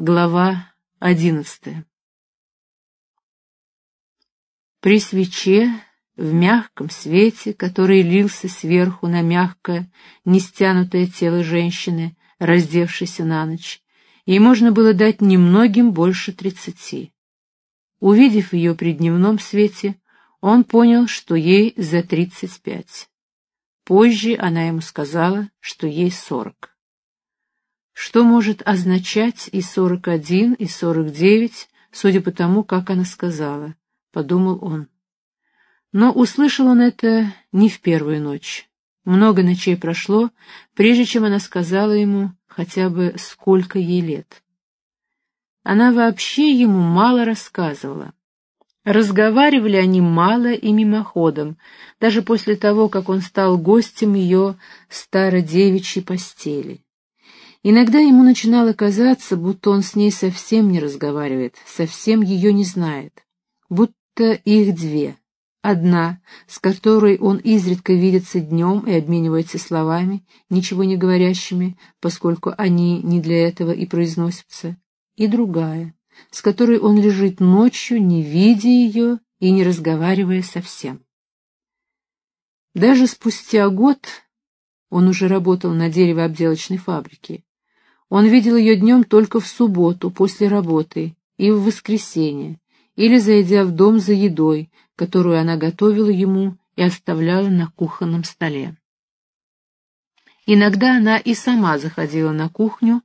Глава одиннадцатая При свече, в мягком свете, который лился сверху на мягкое, нестянутое тело женщины, раздевшейся на ночь, ей можно было дать немногим больше тридцати. Увидев ее при дневном свете, он понял, что ей за тридцать пять. Позже она ему сказала, что ей сорок. Что может означать и сорок один, и сорок девять, судя по тому, как она сказала, — подумал он. Но услышал он это не в первую ночь. Много ночей прошло, прежде чем она сказала ему хотя бы сколько ей лет. Она вообще ему мало рассказывала. Разговаривали они мало и мимоходом, даже после того, как он стал гостем ее стародевичьей постели. Иногда ему начинало казаться, будто он с ней совсем не разговаривает, совсем ее не знает, будто их две. Одна, с которой он изредка видится днем и обменивается словами, ничего не говорящими, поскольку они не для этого и произносятся, и другая, с которой он лежит ночью, не видя ее и не разговаривая совсем. Даже спустя год он уже работал на деревообделочной фабрике. Он видел ее днем только в субботу, после работы, и в воскресенье, или зайдя в дом за едой, которую она готовила ему и оставляла на кухонном столе. Иногда она и сама заходила на кухню,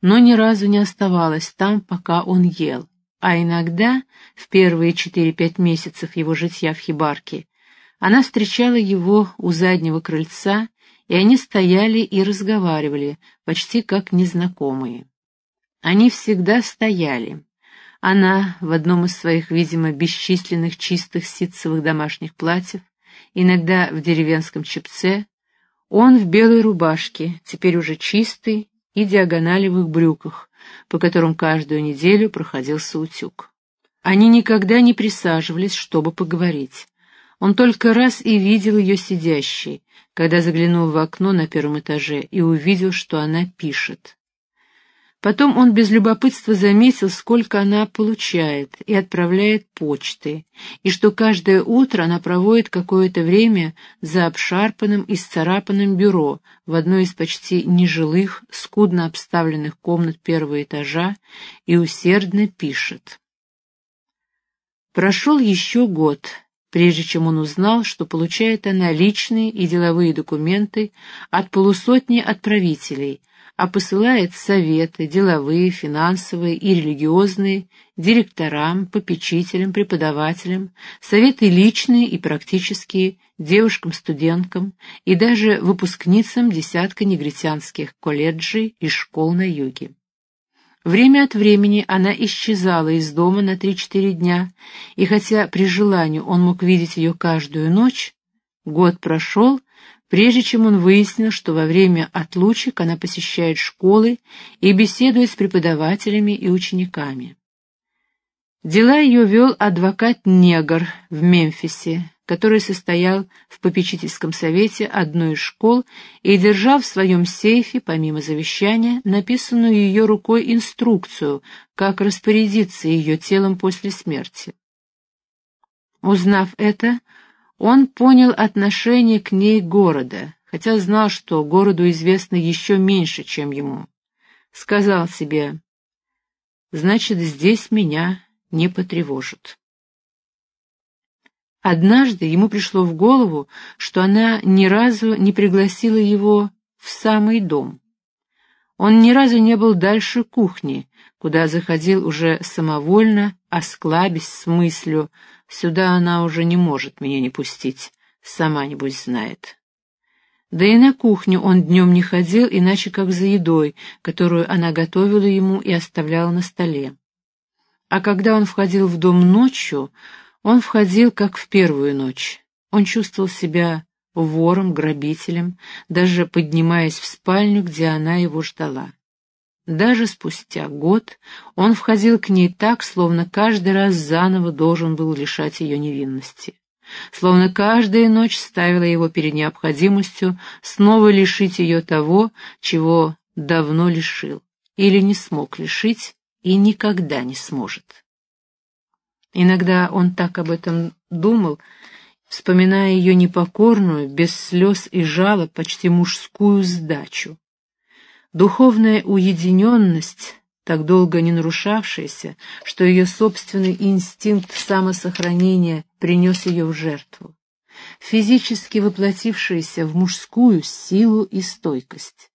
но ни разу не оставалась там, пока он ел, а иногда, в первые четыре-пять месяцев его житья в хибарке, она встречала его у заднего крыльца и они стояли и разговаривали, почти как незнакомые. Они всегда стояли. Она в одном из своих, видимо, бесчисленных чистых ситцевых домашних платьев, иногда в деревенском чепце, он в белой рубашке, теперь уже чистый, и диагоналевых брюках, по которым каждую неделю проходился утюг. Они никогда не присаживались, чтобы поговорить. Он только раз и видел ее сидящей, когда заглянул в окно на первом этаже и увидел, что она пишет. Потом он без любопытства заметил, сколько она получает и отправляет почты, и что каждое утро она проводит какое-то время за обшарпанным и сцарапанным бюро в одной из почти нежилых, скудно обставленных комнат первого этажа и усердно пишет. Прошел еще год, прежде чем он узнал, что получает она личные и деловые документы от полусотни отправителей, а посылает советы, деловые, финансовые и религиозные, директорам, попечителям, преподавателям, советы личные и практические, девушкам-студенткам и даже выпускницам десятка негритянских колледжей и школ на юге. Время от времени она исчезала из дома на три-четыре дня, и хотя при желании он мог видеть ее каждую ночь, год прошел, прежде чем он выяснил, что во время отлучек она посещает школы и беседует с преподавателями и учениками. Дела ее вел адвокат-негр в Мемфисе, который состоял в попечительском совете одной из школ и держал в своем сейфе, помимо завещания, написанную ее рукой инструкцию, как распорядиться ее телом после смерти. Узнав это, он понял отношение к ней города, хотя знал, что городу известно еще меньше, чем ему. Сказал себе, «Значит, здесь меня не потревожат». Однажды ему пришло в голову, что она ни разу не пригласила его в самый дом. Он ни разу не был дальше кухни, куда заходил уже самовольно, осклабясь с мыслью «сюда она уже не может меня не пустить, сама небось знает». Да и на кухню он днем не ходил, иначе как за едой, которую она готовила ему и оставляла на столе. А когда он входил в дом ночью, он входил, как в первую ночь. Он чувствовал себя вором, грабителем, даже поднимаясь в спальню, где она его ждала. Даже спустя год он входил к ней так, словно каждый раз заново должен был лишать ее невинности. Словно каждая ночь ставила его перед необходимостью снова лишить ее того, чего давно лишил, или не смог лишить, и никогда не сможет. Иногда он так об этом думал, вспоминая ее непокорную, без слез и жалоб, почти мужскую сдачу. Духовная уединенность, так долго не нарушавшаяся, что ее собственный инстинкт самосохранения принес ее в жертву, физически воплотившаяся в мужскую силу и стойкость.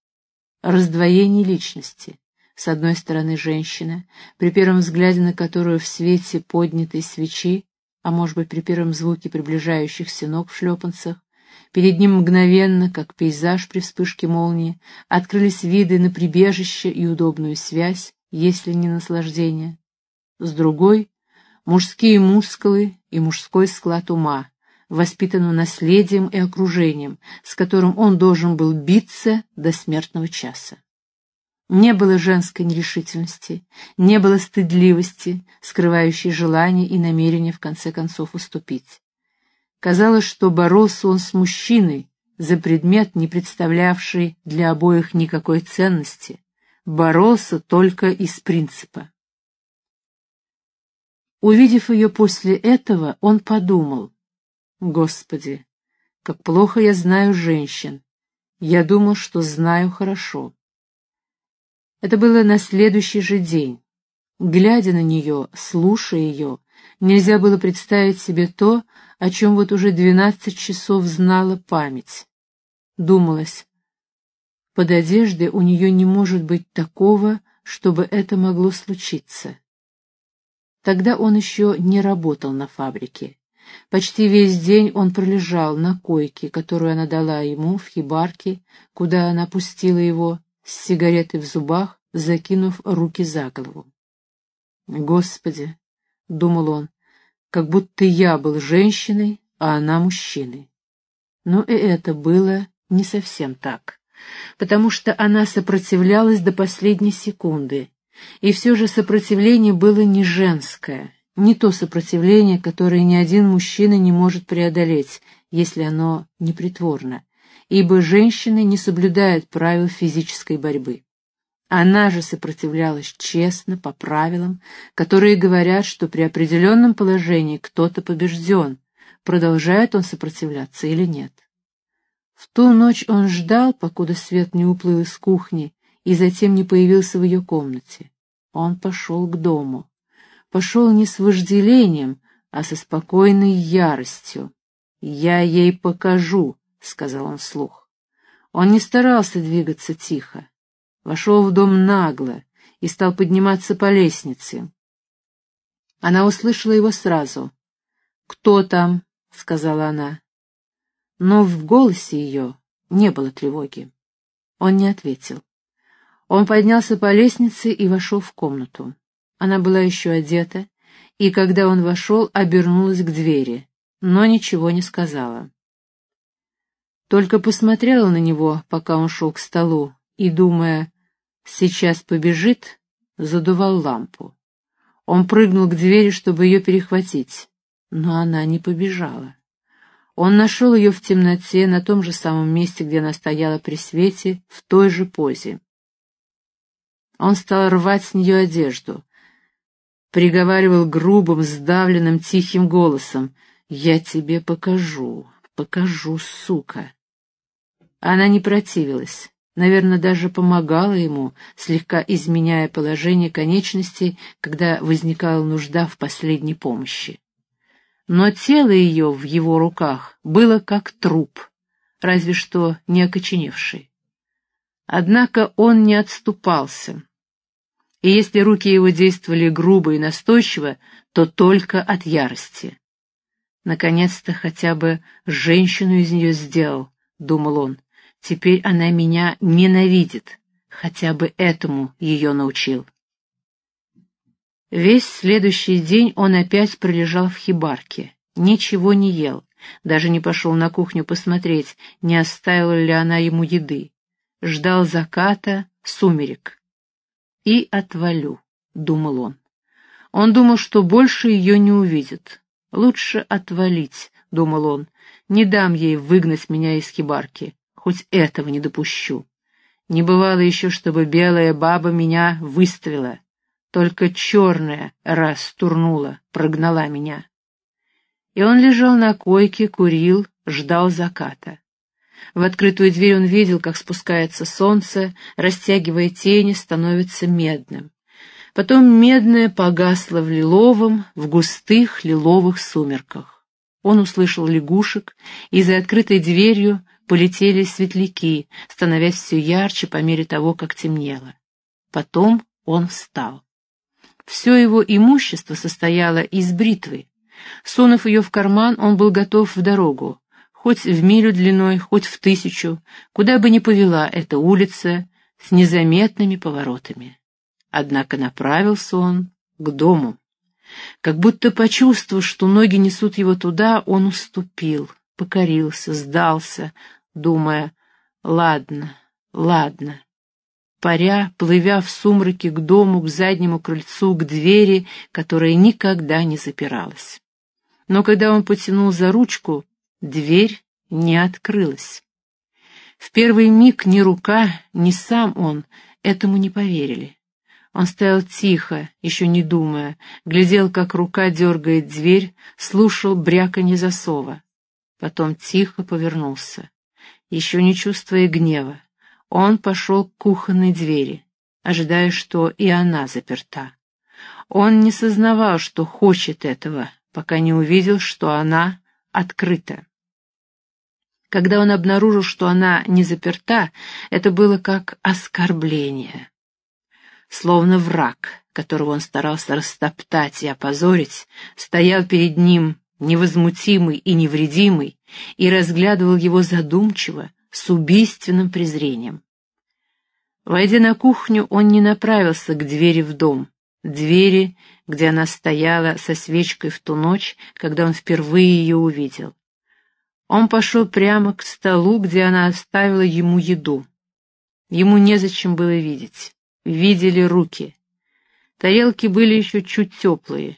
Раздвоение личности. С одной стороны женщина, при первом взгляде на которую в свете поднятой свечи а может быть, при первом звуке приближающихся ног в шлепанцах, перед ним мгновенно, как пейзаж при вспышке молнии, открылись виды на прибежище и удобную связь, если не наслаждение. С другой — мужские мускулы и мужской склад ума, воспитанного наследием и окружением, с которым он должен был биться до смертного часа. Не было женской нерешительности, не было стыдливости, скрывающей желание и намерение в конце концов уступить. Казалось, что боролся он с мужчиной за предмет, не представлявший для обоих никакой ценности, боролся только из принципа. Увидев ее после этого, он подумал, «Господи, как плохо я знаю женщин. Я думал, что знаю хорошо». Это было на следующий же день. Глядя на нее, слушая ее, нельзя было представить себе то, о чем вот уже двенадцать часов знала память. Думалось, под одеждой у нее не может быть такого, чтобы это могло случиться. Тогда он еще не работал на фабрике. Почти весь день он пролежал на койке, которую она дала ему в хибарке, куда она пустила его, с сигаретой в зубах, закинув руки за голову. «Господи!» — думал он, — «как будто я был женщиной, а она мужчиной». Но и это было не совсем так, потому что она сопротивлялась до последней секунды, и все же сопротивление было не женское, не то сопротивление, которое ни один мужчина не может преодолеть, если оно непритворно, ибо женщины не соблюдают правил физической борьбы. Она же сопротивлялась честно, по правилам, которые говорят, что при определенном положении кто-то побежден, продолжает он сопротивляться или нет. В ту ночь он ждал, покуда свет не уплыл из кухни и затем не появился в ее комнате. Он пошел к дому. Пошел не с вожделением, а со спокойной яростью. «Я ей покажу», — сказал он вслух. Он не старался двигаться тихо вошел в дом нагло и стал подниматься по лестнице. Она услышала его сразу. «Кто там?» — сказала она. Но в голосе ее не было тревоги. Он не ответил. Он поднялся по лестнице и вошел в комнату. Она была еще одета, и когда он вошел, обернулась к двери, но ничего не сказала. Только посмотрела на него, пока он шел к столу, и, думая, сейчас побежит, задувал лампу. Он прыгнул к двери, чтобы ее перехватить, но она не побежала. Он нашел ее в темноте, на том же самом месте, где она стояла при свете, в той же позе. Он стал рвать с нее одежду. Приговаривал грубым, сдавленным, тихим голосом. «Я тебе покажу, покажу, сука!» Она не противилась наверное, даже помогала ему, слегка изменяя положение конечностей, когда возникала нужда в последней помощи. Но тело ее в его руках было как труп, разве что не окоченевший. Однако он не отступался. И если руки его действовали грубо и настойчиво, то только от ярости. Наконец-то хотя бы женщину из нее сделал, — думал он, Теперь она меня ненавидит, хотя бы этому ее научил. Весь следующий день он опять пролежал в хибарке, ничего не ел, даже не пошел на кухню посмотреть, не оставила ли она ему еды. Ждал заката, сумерек. «И отвалю», — думал он. Он думал, что больше ее не увидит. «Лучше отвалить», — думал он, — «не дам ей выгнать меня из хибарки хоть этого не допущу. Не бывало еще, чтобы белая баба меня выставила. только черная раз турнула, прогнала меня. И он лежал на койке, курил, ждал заката. В открытую дверь он видел, как спускается солнце, растягивая тени, становится медным. Потом медное погасло в лиловом, в густых лиловых сумерках. Он услышал лягушек, и за открытой дверью полетели светляки, становясь все ярче по мере того, как темнело. Потом он встал. Все его имущество состояло из бритвы. Сунув ее в карман, он был готов в дорогу хоть в милю длиной, хоть в тысячу, куда бы ни повела эта улица с незаметными поворотами. Однако направился он к дому. Как будто почувствовав, что ноги несут его туда, он уступил, покорился, сдался, думая «Ладно, ладно». Паря, плывя в сумраке к дому, к заднему крыльцу, к двери, которая никогда не запиралась. Но когда он потянул за ручку, Дверь не открылась. В первый миг ни рука, ни сам он этому не поверили. Он стоял тихо, еще не думая, глядел, как рука дергает дверь, слушал бряканье засова. Потом тихо повернулся. Еще не чувствуя гнева, он пошел к кухонной двери, ожидая, что и она заперта. Он не сознавал, что хочет этого, пока не увидел, что она открыта. Когда он обнаружил, что она не заперта, это было как оскорбление. Словно враг, которого он старался растоптать и опозорить, стоял перед ним невозмутимый и невредимый и разглядывал его задумчиво, с убийственным презрением. Войдя на кухню, он не направился к двери в дом, двери, где она стояла со свечкой в ту ночь, когда он впервые ее увидел. Он пошел прямо к столу, где она оставила ему еду. Ему незачем было видеть. Видели руки. Тарелки были еще чуть теплые.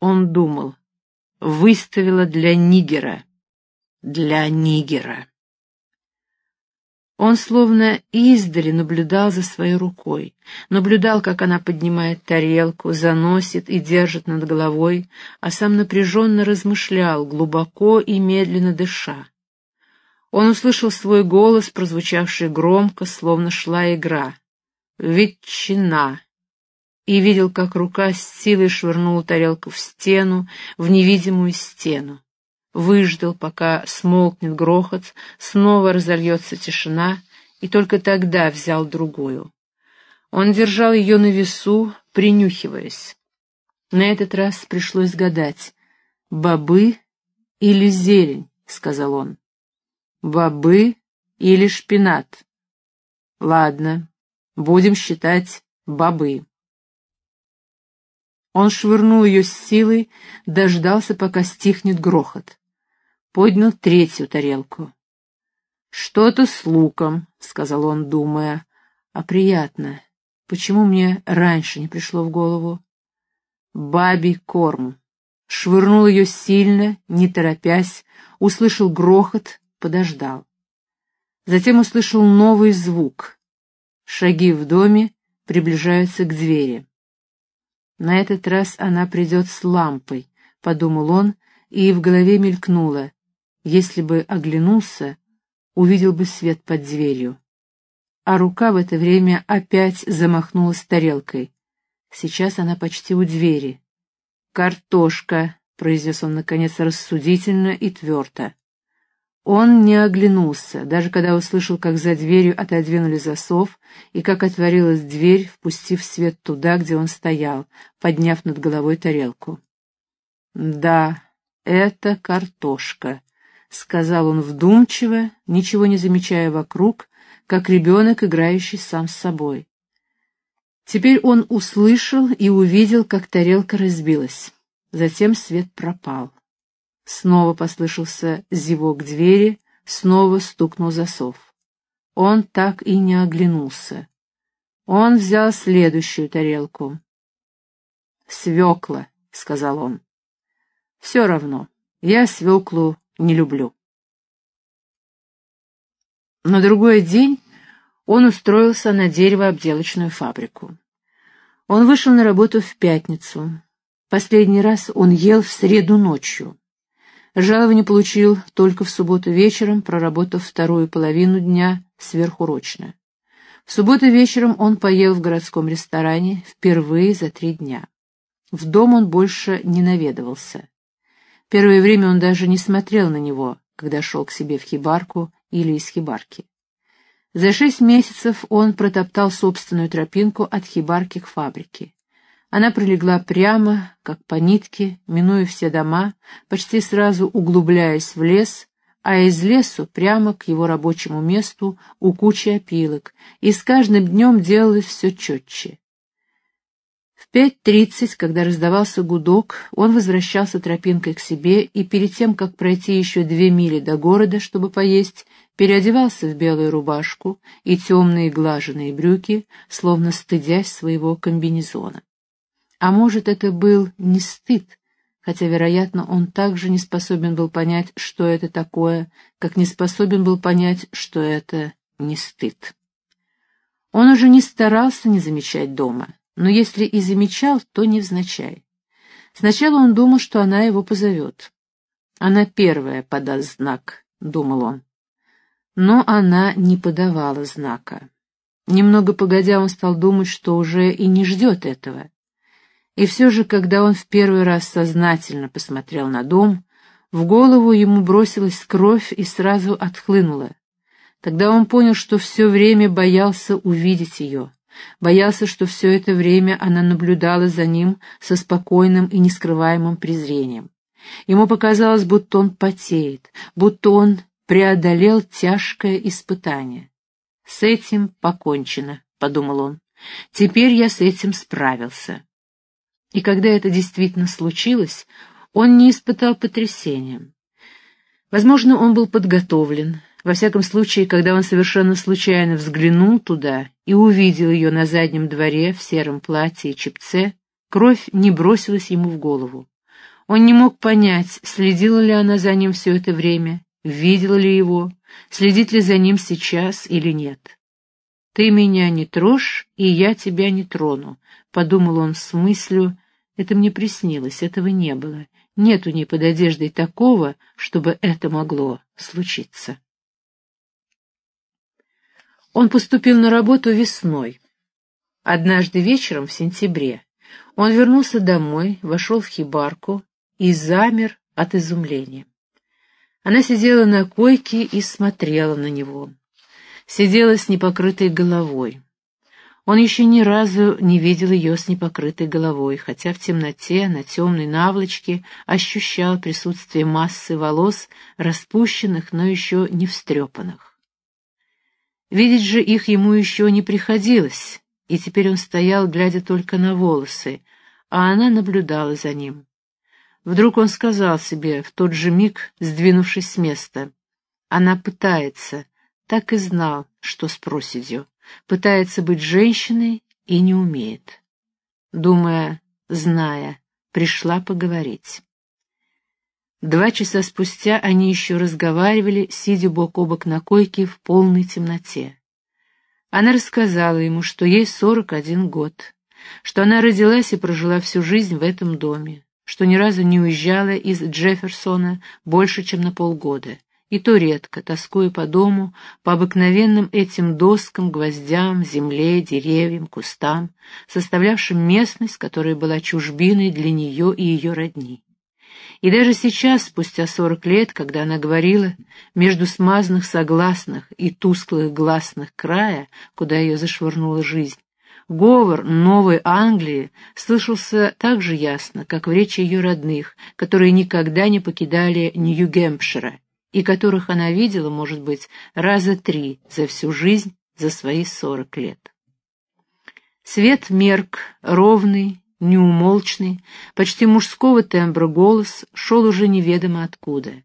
Он думал. Выставила для нигера. Для нигера. Он словно издали наблюдал за своей рукой, наблюдал, как она поднимает тарелку, заносит и держит над головой, а сам напряженно размышлял, глубоко и медленно дыша. Он услышал свой голос, прозвучавший громко, словно шла игра. «Ветчина!» И видел, как рука с силой швырнула тарелку в стену, в невидимую стену выждал, пока смолкнет грохот, снова разольется тишина, и только тогда взял другую. Он держал ее на весу, принюхиваясь. На этот раз пришлось гадать, бобы или зелень, — сказал он. Бобы или шпинат? Ладно, будем считать бобы. Он швырнул ее с силой, дождался, пока стихнет грохот. Поднял третью тарелку. «Что-то с луком», — сказал он, думая. «А приятно. Почему мне раньше не пришло в голову?» «Бабий корм». Швырнул ее сильно, не торопясь, услышал грохот, подождал. Затем услышал новый звук. Шаги в доме приближаются к двери. На этот раз она придет с лампой, — подумал он, и в голове мелькнуло. Если бы оглянулся, увидел бы свет под дверью. А рука в это время опять замахнулась тарелкой. Сейчас она почти у двери. «Картошка», — произнес он, наконец, рассудительно и твердо. Он не оглянулся, даже когда услышал, как за дверью отодвинули засов и как отворилась дверь, впустив свет туда, где он стоял, подняв над головой тарелку. «Да, это картошка», — сказал он вдумчиво, ничего не замечая вокруг, как ребенок, играющий сам с собой. Теперь он услышал и увидел, как тарелка разбилась. Затем свет пропал. Снова послышался зевок двери, снова стукнул засов. Он так и не оглянулся. Он взял следующую тарелку. «Свекла», — сказал он. «Все равно, я свеклу не люблю». На другой день он устроился на деревообделочную фабрику. Он вышел на работу в пятницу. Последний раз он ел в среду ночью. Жалование получил только в субботу вечером, проработав вторую половину дня сверхурочно. В субботу вечером он поел в городском ресторане впервые за три дня. В дом он больше не наведывался. Первое время он даже не смотрел на него, когда шел к себе в хибарку или из хибарки. За шесть месяцев он протоптал собственную тропинку от хибарки к фабрике. Она прилегла прямо, как по нитке, минуя все дома, почти сразу углубляясь в лес, а из лесу прямо к его рабочему месту у кучи опилок, и с каждым днем делалось все четче. Пять тридцать, когда раздавался гудок, он возвращался тропинкой к себе и перед тем, как пройти еще две мили до города, чтобы поесть, переодевался в белую рубашку и темные глаженные брюки, словно стыдясь своего комбинезона. А может, это был не стыд, хотя, вероятно, он также не способен был понять, что это такое, как не способен был понять, что это не стыд. Он уже не старался не замечать дома, но если и замечал, то невзначай. Сначала он думал, что она его позовет. Она первая подаст знак, — думал он. Но она не подавала знака. Немного погодя, он стал думать, что уже и не ждет этого. И все же, когда он в первый раз сознательно посмотрел на дом, в голову ему бросилась кровь и сразу отхлынула. Тогда он понял, что все время боялся увидеть ее, боялся, что все это время она наблюдала за ним со спокойным и нескрываемым презрением. Ему показалось, будто он потеет, будто он преодолел тяжкое испытание. «С этим покончено», — подумал он. «Теперь я с этим справился». И когда это действительно случилось, он не испытал потрясения. Возможно, он был подготовлен. Во всяком случае, когда он совершенно случайно взглянул туда и увидел ее на заднем дворе в сером платье и чепце, кровь не бросилась ему в голову. Он не мог понять, следила ли она за ним все это время, видела ли его, следит ли за ним сейчас или нет. «Ты меня не трожь, и я тебя не трону», — подумал он с мыслью, «это мне приснилось, этого не было. Нет у ней под одеждой такого, чтобы это могло случиться». Он поступил на работу весной. Однажды вечером в сентябре он вернулся домой, вошел в хибарку и замер от изумления. Она сидела на койке и смотрела на него сидела с непокрытой головой. Он еще ни разу не видел ее с непокрытой головой, хотя в темноте, на темной наволочке, ощущал присутствие массы волос, распущенных, но еще не встрепанных. Видеть же их ему еще не приходилось, и теперь он стоял, глядя только на волосы, а она наблюдала за ним. Вдруг он сказал себе, в тот же миг, сдвинувшись с места, «Она пытается, так и знал, что с проседью. Пытается быть женщиной и не умеет. Думая, зная, пришла поговорить. Два часа спустя они еще разговаривали, сидя бок о бок на койке в полной темноте. Она рассказала ему, что ей сорок один год, что она родилась и прожила всю жизнь в этом доме, что ни разу не уезжала из Джефферсона больше, чем на полгода, и то редко, тоскуя по дому, по обыкновенным этим доскам, гвоздям, земле, деревьям, кустам, составлявшим местность, которая была чужбиной для нее и ее родни. И даже сейчас, спустя сорок лет, когда она говорила между смазанных согласных и тусклых гласных края, куда ее зашвырнула жизнь, говор Новой Англии слышался так же ясно, как в речи ее родных, которые никогда не покидали Нью-Гэмпшира, и которых она видела, может быть, раза три за всю жизнь, за свои сорок лет. Свет мерк, ровный, неумолчный, почти мужского тембра голос шел уже неведомо откуда.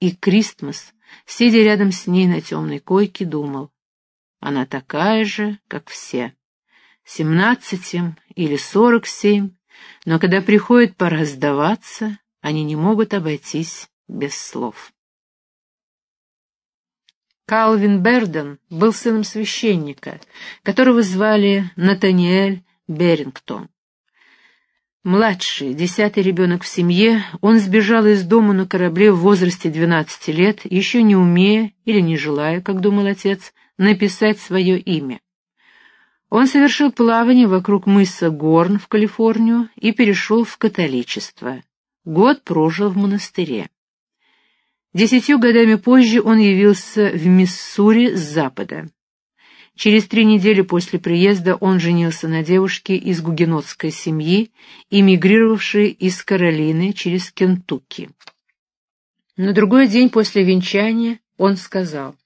И Кристмас, сидя рядом с ней на темной койке, думал, она такая же, как все. Семнадцать им или сорок семь, но когда приходит пора сдаваться, они не могут обойтись без слов. Калвин Берден был сыном священника, которого звали Натаниэль Берингтон. Младший, десятый ребенок в семье, он сбежал из дома на корабле в возрасте 12 лет, еще не умея или не желая, как думал отец, написать свое имя. Он совершил плавание вокруг мыса Горн в Калифорнию и перешел в католичество. Год прожил в монастыре. Десятью годами позже он явился в Миссури с запада. Через три недели после приезда он женился на девушке из гугенотской семьи, эмигрировавшей из Каролины через Кентукки. На другой день после венчания он сказал,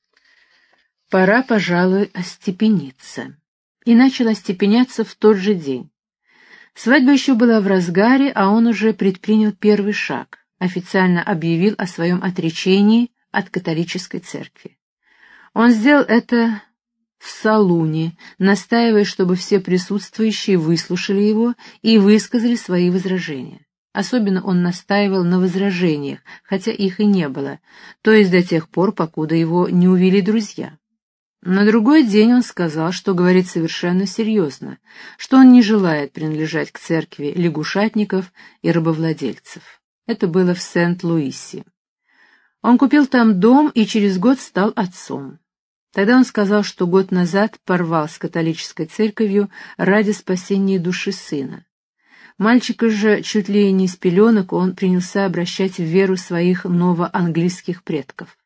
«Пора, пожалуй, остепениться». И начал остепеняться в тот же день. Свадьба еще была в разгаре, а он уже предпринял первый шаг, официально объявил о своем отречении от католической церкви. Он сделал это в салуне, настаивая, чтобы все присутствующие выслушали его и высказали свои возражения. Особенно он настаивал на возражениях, хотя их и не было, то есть до тех пор, покуда его не увели друзья. На другой день он сказал, что говорит совершенно серьезно, что он не желает принадлежать к церкви лягушатников и рабовладельцев. Это было в Сент-Луисе. Он купил там дом и через год стал отцом. Тогда он сказал, что год назад порвал с католической церковью ради спасения души сына. Мальчика же чуть ли не с пеленок он принялся обращать в веру своих новоанглийских предков.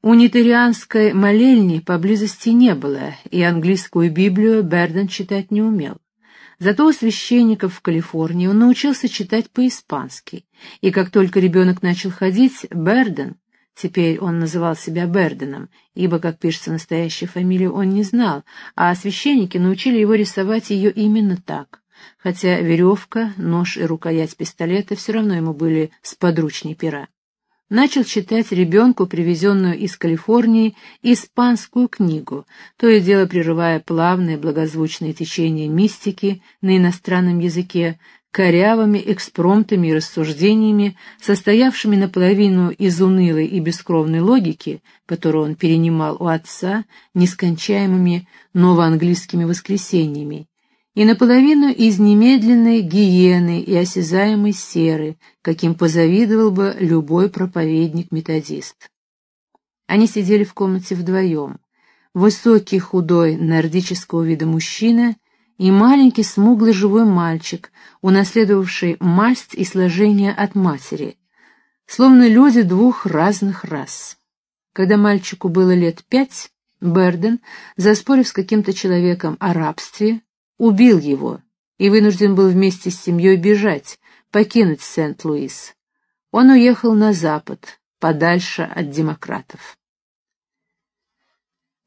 Унитарианской молельни поблизости не было, и английскую Библию Берден читать не умел. Зато у священников в Калифорнии он научился читать по-испански, и как только ребенок начал ходить, Берден Теперь он называл себя Берденом, ибо, как пишется настоящая фамилия, он не знал, а священники научили его рисовать ее именно так, хотя веревка, нож и рукоять пистолета все равно ему были сподручней пера. Начал читать ребенку, привезенную из Калифорнии, испанскую книгу, то и дело прерывая плавные благозвучные течения мистики на иностранном языке, корявыми экспромтами и рассуждениями, состоявшими наполовину из унылой и бескровной логики, которую он перенимал у отца, нескончаемыми новоанглийскими воскресениями, и наполовину из немедленной гиены и осязаемой серы, каким позавидовал бы любой проповедник-методист. Они сидели в комнате вдвоем. Высокий, худой, нордического вида мужчина и маленький смуглый живой мальчик, унаследовавший масть и сложение от матери, словно люди двух разных рас. Когда мальчику было лет пять, Берден, заспорив с каким-то человеком о рабстве, убил его и вынужден был вместе с семьей бежать, покинуть Сент-Луис. Он уехал на запад, подальше от демократов.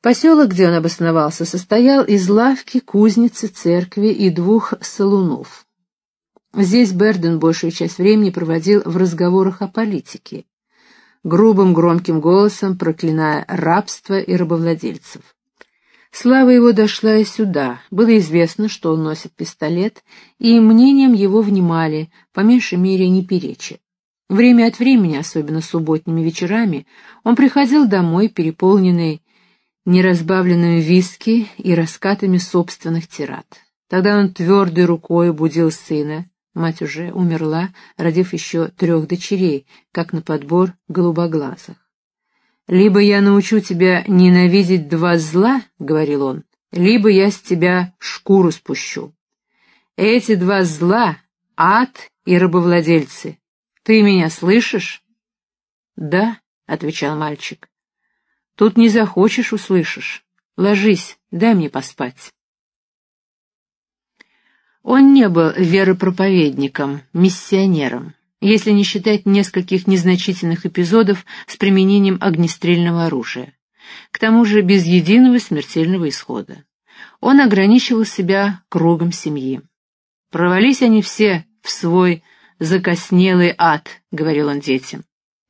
Поселок, где он обосновался, состоял из лавки, кузницы, церкви и двух салунов. Здесь Берден большую часть времени проводил в разговорах о политике, грубым громким голосом проклиная рабство и рабовладельцев. Слава его дошла и сюда. Было известно, что он носит пистолет, и мнением его внимали, по меньшей мере не перечи. Время от времени, особенно субботними вечерами, он приходил домой, переполненный неразбавленным виски и раскатами собственных тират. Тогда он твердой рукой будил сына, мать уже умерла, родив еще трех дочерей, как на подбор голубоглазых. «Либо я научу тебя ненавидеть два зла, — говорил он, — либо я с тебя шкуру спущу. Эти два зла — ад и рабовладельцы. Ты меня слышишь?» «Да», — отвечал мальчик. Тут не захочешь, услышишь. Ложись, дай мне поспать. Он не был веропроповедником, миссионером, если не считать нескольких незначительных эпизодов с применением огнестрельного оружия. К тому же без единого смертельного исхода. Он ограничивал себя кругом семьи. «Провались они все в свой закоснелый ад», — говорил он детям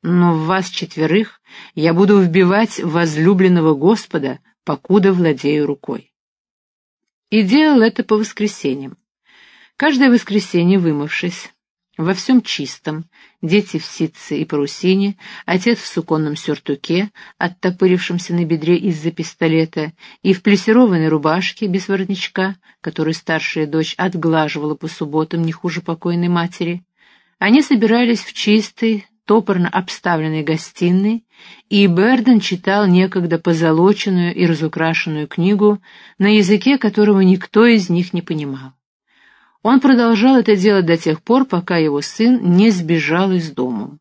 но в вас четверых я буду вбивать возлюбленного Господа, покуда владею рукой. И делал это по воскресеньям. Каждое воскресенье, вымывшись, во всем чистом, дети в ситце и парусине, отец в суконном сюртуке, оттопырившемся на бедре из-за пистолета, и в плессированной рубашке без воротничка, которую старшая дочь отглаживала по субботам не хуже покойной матери. Они собирались в чистой, топорно обставленной гостиной, и Берден читал некогда позолоченную и разукрашенную книгу на языке, которого никто из них не понимал. Он продолжал это делать до тех пор, пока его сын не сбежал из дому.